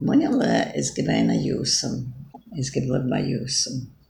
Manila is gewein a Jusen, um, is geblieben bei Jusen. Um,